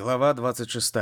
Глава 26.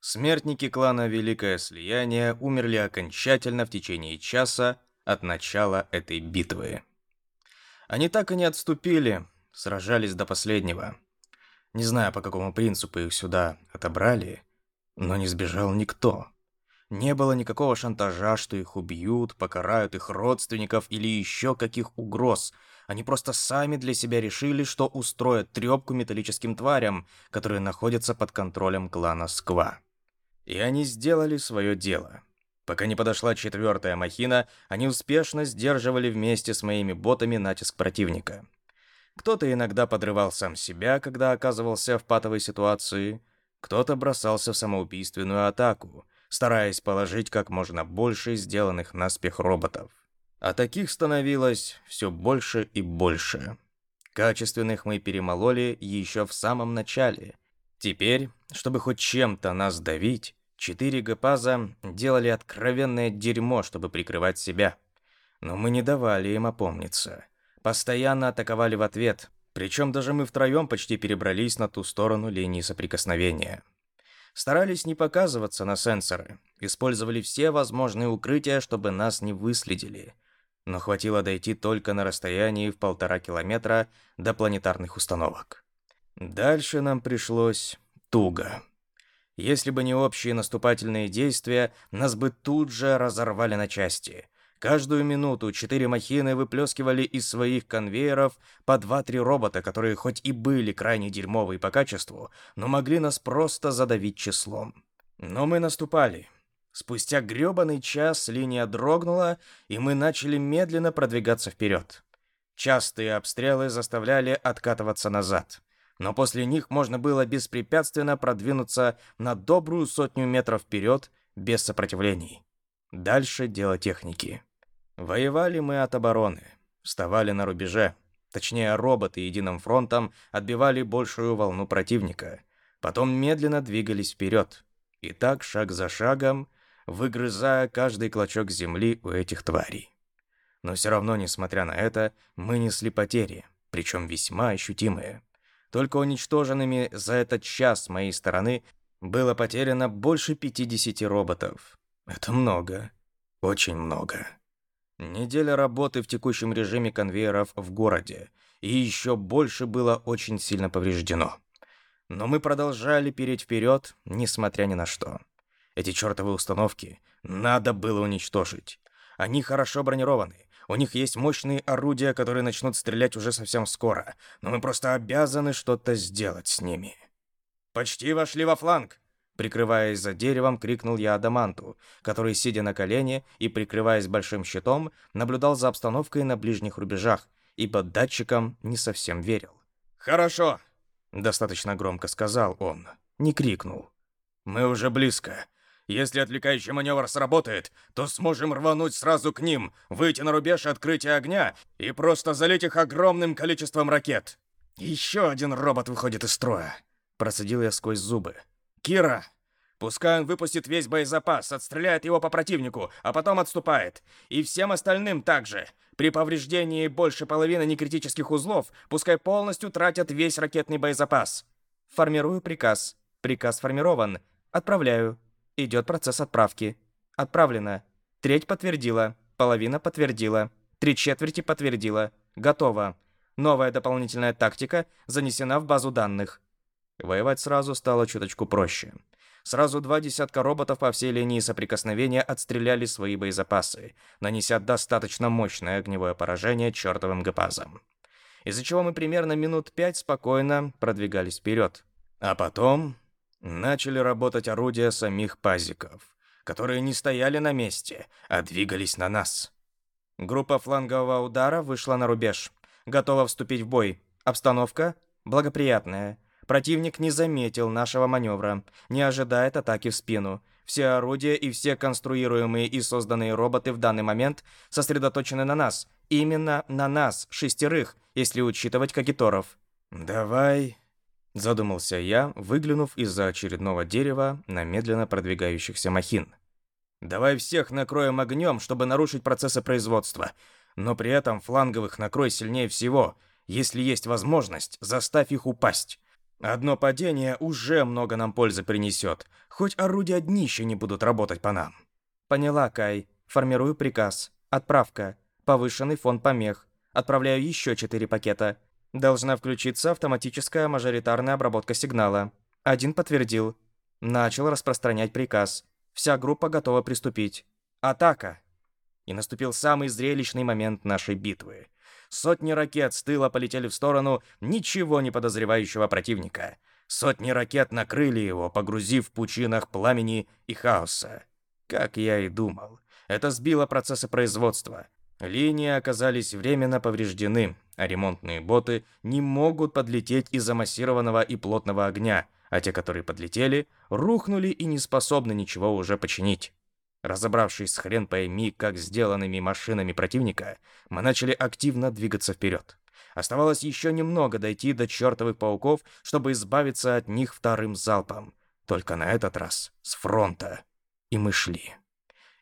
Смертники клана Великое Слияние умерли окончательно в течение часа от начала этой битвы. Они так и не отступили, сражались до последнего. Не знаю, по какому принципу их сюда отобрали, но не сбежал никто. Не было никакого шантажа, что их убьют, покарают их родственников или еще каких угроз – они просто сами для себя решили, что устроят трепку металлическим тварям, которые находятся под контролем клана Сква. И они сделали свое дело. Пока не подошла четвертая махина, они успешно сдерживали вместе с моими ботами натиск противника. Кто-то иногда подрывал сам себя, когда оказывался в патовой ситуации, кто-то бросался в самоубийственную атаку, стараясь положить как можно больше сделанных наспех роботов. А таких становилось все больше и больше. Качественных мы перемололи еще в самом начале. Теперь, чтобы хоть чем-то нас давить, четыре гепаза делали откровенное дерьмо, чтобы прикрывать себя. Но мы не давали им опомниться. Постоянно атаковали в ответ, причем даже мы втроем почти перебрались на ту сторону линии соприкосновения. Старались не показываться на сенсоры, использовали все возможные укрытия, чтобы нас не выследили но хватило дойти только на расстоянии в полтора километра до планетарных установок. Дальше нам пришлось туго. Если бы не общие наступательные действия, нас бы тут же разорвали на части. Каждую минуту четыре махины выплескивали из своих конвейеров по два-три робота, которые хоть и были крайне дерьмовые по качеству, но могли нас просто задавить числом. Но мы наступали. Спустя грёбаный час линия дрогнула, и мы начали медленно продвигаться вперед. Частые обстрелы заставляли откатываться назад, но после них можно было беспрепятственно продвинуться на добрую сотню метров вперед без сопротивлений. Дальше дело техники. Воевали мы от обороны, вставали на рубеже. Точнее, роботы единым фронтом отбивали большую волну противника. Потом медленно двигались вперед. И так, шаг за шагом, выгрызая каждый клочок земли у этих тварей. Но все равно, несмотря на это, мы несли потери, причем весьма ощутимые. Только уничтоженными за этот час с моей стороны было потеряно больше 50 роботов. Это много. Очень много. Неделя работы в текущем режиме конвейеров в городе, и еще больше было очень сильно повреждено. Но мы продолжали переть вперед, несмотря ни на что. Эти чертовы установки надо было уничтожить. Они хорошо бронированы. У них есть мощные орудия, которые начнут стрелять уже совсем скоро. Но мы просто обязаны что-то сделать с ними. «Почти вошли во фланг!» Прикрываясь за деревом, крикнул я Адаманту, который, сидя на колене и прикрываясь большим щитом, наблюдал за обстановкой на ближних рубежах и под датчиком не совсем верил. «Хорошо!» — достаточно громко сказал он, не крикнул. «Мы уже близко. Если отвлекающий маневр сработает, то сможем рвануть сразу к ним, выйти на рубеж открытия огня и просто залить их огромным количеством ракет. Еще один робот выходит из строя. Процедил я сквозь зубы. Кира, пускай он выпустит весь боезапас, отстреляет его по противнику, а потом отступает. И всем остальным также. При повреждении больше половины некритических узлов, пускай полностью тратят весь ракетный боезапас. Формирую приказ. Приказ сформирован. Отправляю. Идет процесс отправки. Отправлено. Треть подтвердила. Половина подтвердила. Три четверти подтвердила. Готово. Новая дополнительная тактика занесена в базу данных. Воевать сразу стало чуточку проще. Сразу два десятка роботов по всей линии соприкосновения отстреляли свои боезапасы, нанеся достаточно мощное огневое поражение чертовым гепазам. Из-за чего мы примерно минут пять спокойно продвигались вперед. А потом Начали работать орудия самих пазиков, которые не стояли на месте, а двигались на нас. Группа флангового удара вышла на рубеж. Готова вступить в бой. Обстановка благоприятная. Противник не заметил нашего маневра, не ожидает атаки в спину. Все орудия и все конструируемые и созданные роботы в данный момент сосредоточены на нас. Именно на нас, шестерых, если учитывать кагиторов. «Давай Задумался я, выглянув из-за очередного дерева на медленно продвигающихся махин. «Давай всех накроем огнем, чтобы нарушить процессы производства. Но при этом фланговых накрой сильнее всего. Если есть возможность, заставь их упасть. Одно падение уже много нам пользы принесет, хоть орудия днища не будут работать по нам. Поняла, Кай. Формирую приказ. Отправка. Повышенный фон помех. Отправляю еще четыре пакета. Должна включиться автоматическая мажоритарная обработка сигнала. Один подтвердил. Начал распространять приказ. Вся группа готова приступить. Атака! И наступил самый зрелищный момент нашей битвы. Сотни ракет с тыла полетели в сторону ничего не подозревающего противника. Сотни ракет накрыли его, погрузив в пучинах пламени и хаоса. Как я и думал, это сбило процессы производства. Линии оказались временно повреждены, а ремонтные боты не могут подлететь из-за массированного и плотного огня, а те, которые подлетели, рухнули и не способны ничего уже починить. Разобравшись с хрен пойми, как сделанными машинами противника, мы начали активно двигаться вперед. Оставалось еще немного дойти до чертовых пауков, чтобы избавиться от них вторым залпом. Только на этот раз с фронта. И мы шли.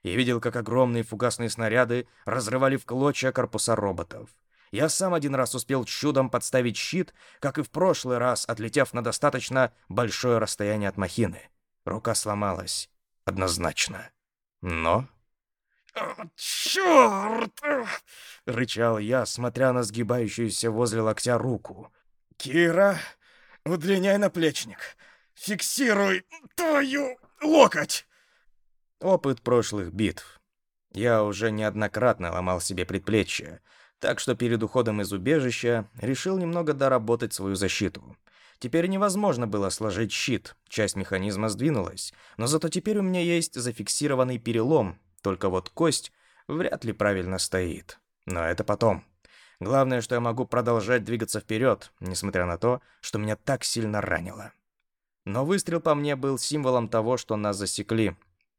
Я видел, как огромные фугасные снаряды разрывали в клочья корпуса роботов. Я сам один раз успел чудом подставить щит, как и в прошлый раз, отлетев на достаточно большое расстояние от махины. Рука сломалась. Однозначно. Но... «Черт!» — рычал я, смотря на сгибающуюся возле локтя руку. «Кира, удлиняй наплечник. Фиксируй твою локоть!» Опыт прошлых битв. Я уже неоднократно ломал себе предплечье, так что перед уходом из убежища решил немного доработать свою защиту. Теперь невозможно было сложить щит, часть механизма сдвинулась, но зато теперь у меня есть зафиксированный перелом, только вот кость вряд ли правильно стоит. Но это потом. Главное, что я могу продолжать двигаться вперед, несмотря на то, что меня так сильно ранило. Но выстрел по мне был символом того, что нас засекли,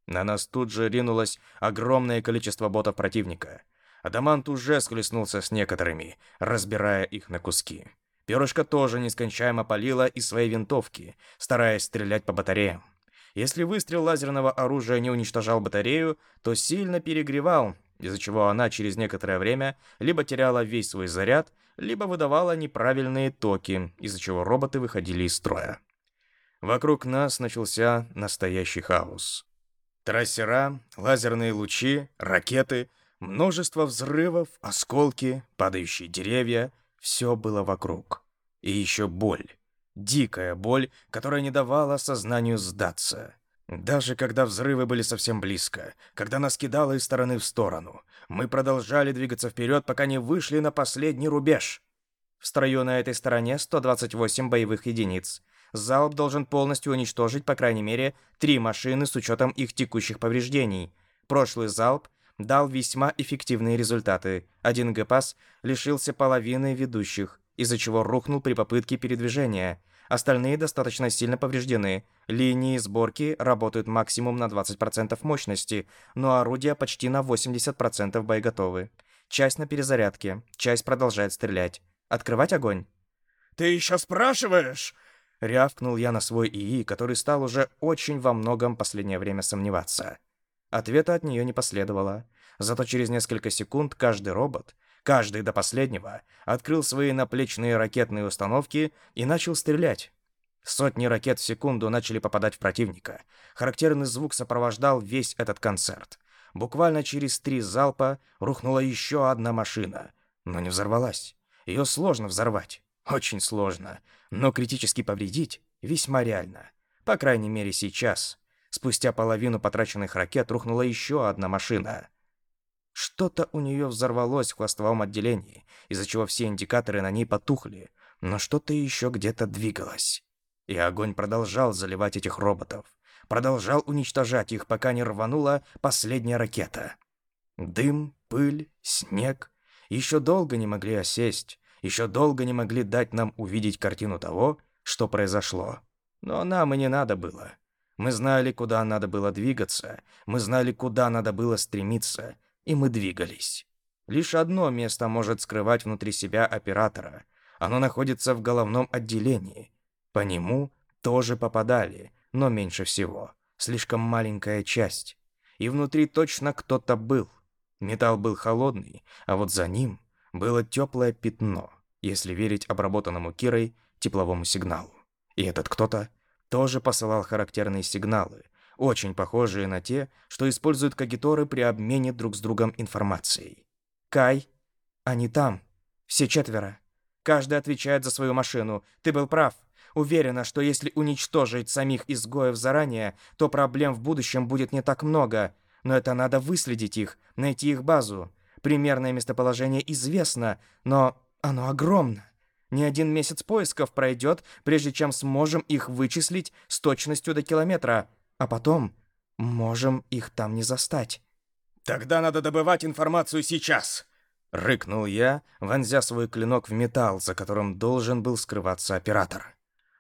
на нас тут же ринулось огромное количество ботов противника. Адамант уже схлестнулся с некоторыми, разбирая их на куски. Перышко тоже нескончаемо палило из своей винтовки, стараясь стрелять по батареям. Если выстрел лазерного оружия не уничтожал батарею, то сильно перегревал, из-за чего она через некоторое время либо теряла весь свой заряд, либо выдавала неправильные токи, из-за чего роботы выходили из строя. Вокруг нас начался настоящий хаос. Трассера, лазерные лучи, ракеты, множество взрывов, осколки, падающие деревья — все было вокруг. И еще боль. Дикая боль, которая не давала сознанию сдаться. Даже когда взрывы были совсем близко, когда нас кидало из стороны в сторону, мы продолжали двигаться вперед, пока не вышли на последний рубеж. В строю на этой стороне 128 боевых единиц. Залп должен полностью уничтожить, по крайней мере, три машины с учетом их текущих повреждений. Прошлый залп дал весьма эффективные результаты. Один ГПАС лишился половины ведущих, из-за чего рухнул при попытке передвижения. Остальные достаточно сильно повреждены. Линии сборки работают максимум на 20% мощности, но орудия почти на 80% боеготовы. Часть на перезарядке, часть продолжает стрелять. Открывать огонь? «Ты еще спрашиваешь?» Рявкнул я на свой ИИ, который стал уже очень во многом последнее время сомневаться. Ответа от нее не последовало. Зато через несколько секунд каждый робот, каждый до последнего, открыл свои наплечные ракетные установки и начал стрелять. Сотни ракет в секунду начали попадать в противника. Характерный звук сопровождал весь этот концерт. Буквально через три залпа рухнула еще одна машина, но не взорвалась. Ее сложно взорвать. Очень сложно, но критически повредить весьма реально. По крайней мере сейчас. Спустя половину потраченных ракет рухнула еще одна машина. Что-то у нее взорвалось в хвостовом отделении, из-за чего все индикаторы на ней потухли, но что-то еще где-то двигалось. И огонь продолжал заливать этих роботов. Продолжал уничтожать их, пока не рванула последняя ракета. Дым, пыль, снег еще долго не могли осесть, еще долго не могли дать нам увидеть картину того, что произошло. Но нам и не надо было. Мы знали, куда надо было двигаться, мы знали, куда надо было стремиться, и мы двигались. Лишь одно место может скрывать внутри себя оператора. Оно находится в головном отделении. По нему тоже попадали, но меньше всего. Слишком маленькая часть. И внутри точно кто-то был. Металл был холодный, а вот за ним было теплое пятно, если верить обработанному Кирой тепловому сигналу. И этот кто-то тоже посылал характерные сигналы, очень похожие на те, что используют кагиторы при обмене друг с другом информацией. «Кай, они там. Все четверо. Каждый отвечает за свою машину. Ты был прав. Уверена, что если уничтожить самих изгоев заранее, то проблем в будущем будет не так много. Но это надо выследить их, найти их базу. Примерное местоположение известно, но оно огромно. Ни один месяц поисков пройдет, прежде чем сможем их вычислить с точностью до километра. А потом можем их там не застать. «Тогда надо добывать информацию сейчас!» Рыкнул я, вонзя свой клинок в металл, за которым должен был скрываться оператор.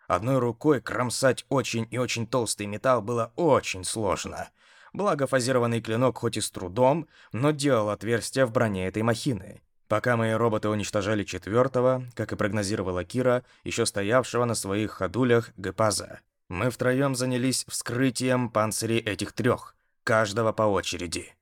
Одной рукой кромсать очень и очень толстый металл было очень сложно. Благо фазированный клинок хоть и с трудом, но делал отверстие в броне этой махины. Пока мои роботы уничтожали четвертого, как и прогнозировала Кира, еще стоявшего на своих ходулях Гепаза, мы втроем занялись вскрытием панцирей этих трех, каждого по очереди.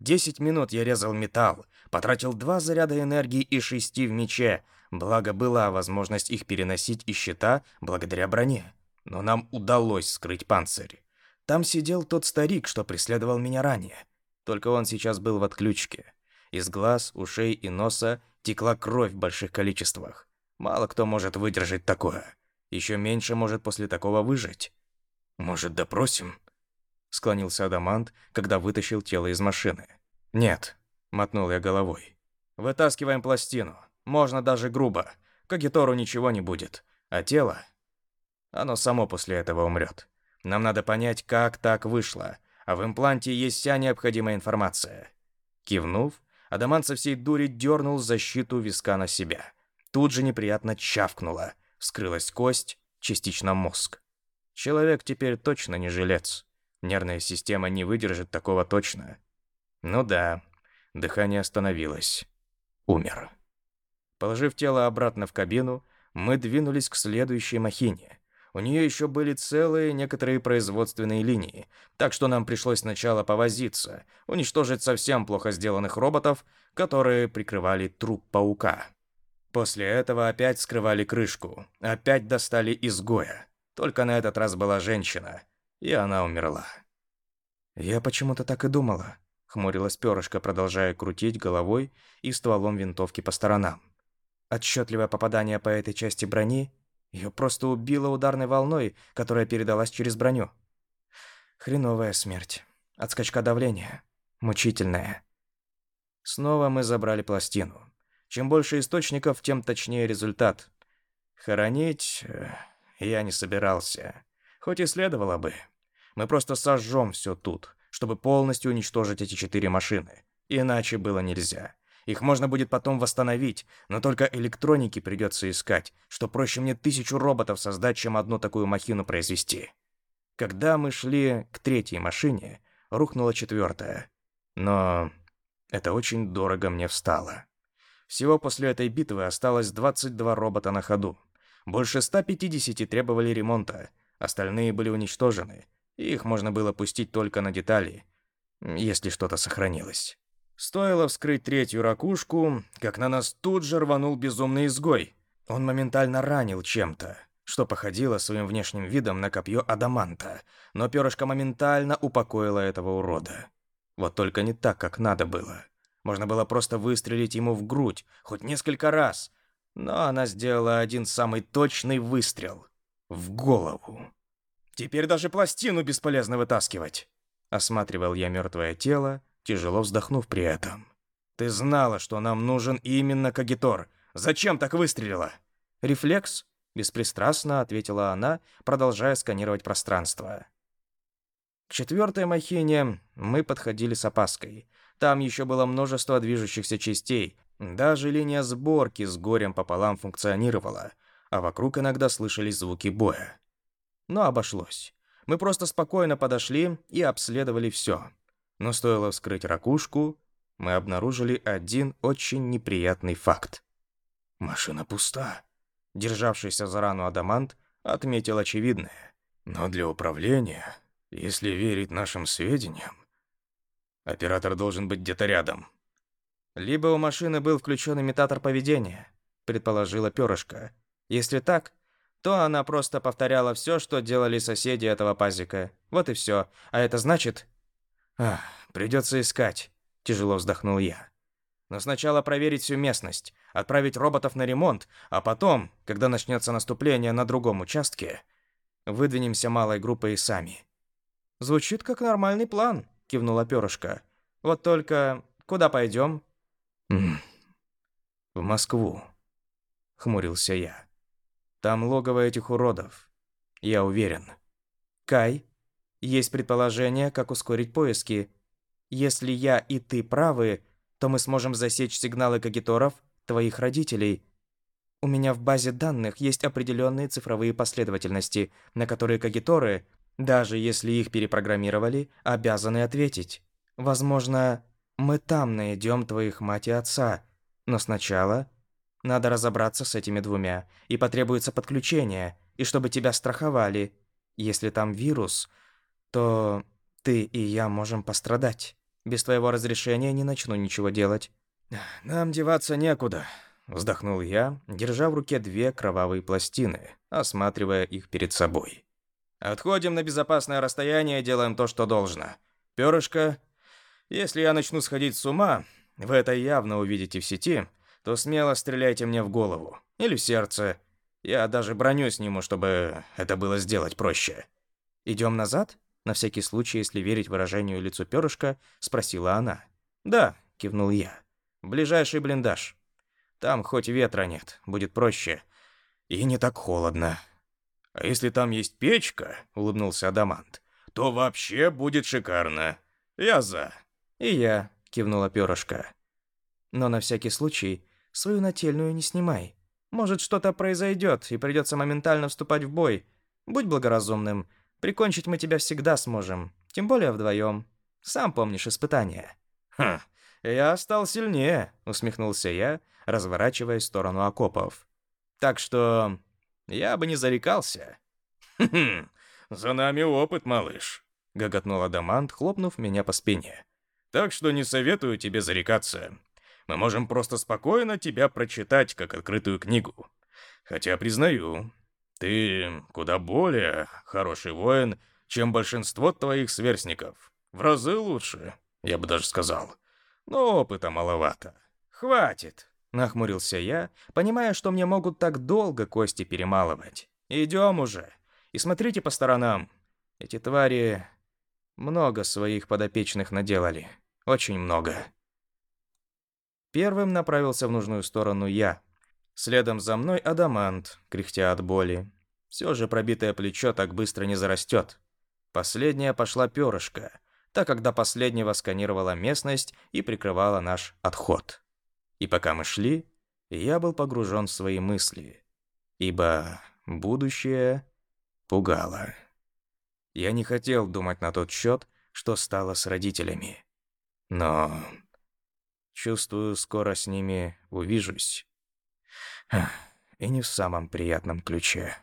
Десять минут я резал металл, потратил два заряда энергии и шести в мече, благо была возможность их переносить из щита благодаря броне. Но нам удалось скрыть панцирь. Там сидел тот старик, что преследовал меня ранее. Только он сейчас был в отключке. Из глаз, ушей и носа текла кровь в больших количествах. Мало кто может выдержать такое. Еще меньше может после такого выжить. Может, допросим? Склонился Адамант, когда вытащил тело из машины. «Нет», — мотнул я головой. «Вытаскиваем пластину. Можно даже грубо. Кагитору ничего не будет. А тело? Оно само после этого умрет. Нам надо понять, как так вышло. А в импланте есть вся необходимая информация». Кивнув, Адамант со всей дури дернул защиту виска на себя. Тут же неприятно чавкнуло. Вскрылась кость, частично мозг. Человек теперь точно не жилец. Нервная система не выдержит такого точно. Ну да, дыхание остановилось. Умер. Положив тело обратно в кабину, мы двинулись к следующей махине. У нее еще были целые некоторые производственные линии, так что нам пришлось сначала повозиться, уничтожить совсем плохо сделанных роботов, которые прикрывали труп паука. После этого опять скрывали крышку, опять достали изгоя. Только на этот раз была женщина, и она умерла. Я почему-то так и думала, хмурилась перышко, продолжая крутить головой и стволом винтовки по сторонам. Отчетливое попадание по этой части брони ее просто убило ударной волной, которая передалась через броню. Хреновая смерть. От скачка давления. Мучительная. Снова мы забрали пластину. Чем больше источников, тем точнее результат. Хоронить э, я не собирался. Хоть и следовало бы. Мы просто сожжем все тут, чтобы полностью уничтожить эти четыре машины. Иначе было нельзя. Их можно будет потом восстановить, но только электроники придется искать, что проще мне тысячу роботов создать, чем одну такую махину произвести. Когда мы шли к третьей машине, рухнула четвертая. Но это очень дорого мне встало. Всего после этой битвы осталось 22 робота на ходу. Больше 150 требовали ремонта, остальные были уничтожены, их можно было пустить только на детали, если что-то сохранилось. Стоило вскрыть третью ракушку, как на нас тут же рванул безумный изгой. Он моментально ранил чем-то, что походило своим внешним видом на копье адаманта, но перышко моментально упокоило этого урода. Вот только не так, как надо было. Можно было просто выстрелить ему в грудь, хоть несколько раз, но она сделала один самый точный выстрел — в голову. Теперь даже пластину бесполезно вытаскивать. Осматривал я мертвое тело, тяжело вздохнув при этом. Ты знала, что нам нужен именно Кагитор. Зачем так выстрелила? Рефлекс, беспристрастно ответила она, продолжая сканировать пространство. К четвертой махине мы подходили с опаской. Там еще было множество движущихся частей. Даже линия сборки с горем пополам функционировала, а вокруг иногда слышались звуки боя но обошлось. Мы просто спокойно подошли и обследовали все. Но стоило вскрыть ракушку, мы обнаружили один очень неприятный факт. Машина пуста. Державшийся за рану Адамант отметил очевидное. Но для управления, если верить нашим сведениям, оператор должен быть где-то рядом. Либо у машины был включен имитатор поведения, предположила Перышко. Если так, то она просто повторяла все, что делали соседи этого пазика. Вот и все. А это значит... Ах, придется искать, тяжело вздохнул я. Но сначала проверить всю местность, отправить роботов на ремонт, а потом, когда начнется наступление на другом участке, выдвинемся малой группой сами. Звучит как нормальный план, кивнула перышко. Вот только куда пойдем? В Москву, хмурился я. Там логово этих уродов. Я уверен. Кай, есть предположение, как ускорить поиски. Если я и ты правы, то мы сможем засечь сигналы кагиторов твоих родителей. У меня в базе данных есть определенные цифровые последовательности, на которые кагиторы, даже если их перепрограммировали, обязаны ответить. Возможно, мы там найдем твоих мать и отца, но сначала надо разобраться с этими двумя, и потребуется подключение, и чтобы тебя страховали. Если там вирус, то ты и я можем пострадать. Без твоего разрешения не начну ничего делать. Нам деваться некуда, вздохнул я, держа в руке две кровавые пластины, осматривая их перед собой. Отходим на безопасное расстояние и делаем то, что должно. Перышко, если я начну сходить с ума, вы это явно увидите в сети, то смело стреляйте мне в голову или в сердце. Я даже броню сниму, чтобы это было сделать проще. Идем назад? На всякий случай, если верить выражению лицу перышка, спросила она. Да, кивнул я. Ближайший блиндаж. Там хоть ветра нет, будет проще. И не так холодно. А если там есть печка, улыбнулся Адамант, то вообще будет шикарно. Я за. И я, кивнула перышко. Но на всякий случай свою нательную не снимай. Может, что-то произойдет, и придется моментально вступать в бой. Будь благоразумным. Прикончить мы тебя всегда сможем. Тем более вдвоем. Сам помнишь испытания. Хм, я стал сильнее, усмехнулся я, разворачиваясь сторону окопов. Так что я бы не зарекался. Хм, за нами опыт, малыш, гоготнул Адамант, хлопнув меня по спине. Так что не советую тебе зарекаться. Мы можем просто спокойно тебя прочитать, как открытую книгу. Хотя, признаю, ты куда более хороший воин, чем большинство твоих сверстников. В разы лучше, я бы даже сказал. Но опыта маловато. Хватит, нахмурился я, понимая, что мне могут так долго кости перемалывать. Идем уже. И смотрите по сторонам. Эти твари много своих подопечных наделали. Очень много. Первым направился в нужную сторону я. Следом за мной Адамант, кряхтя от боли. Все же пробитое плечо так быстро не зарастет. Последняя пошла перышко, так как до последнего сканировала местность и прикрывала наш отход. И пока мы шли, я был погружен в свои мысли, ибо будущее пугало. Я не хотел думать на тот счет, что стало с родителями. Но Чувствую, скоро с ними увижусь. И не в самом приятном ключе.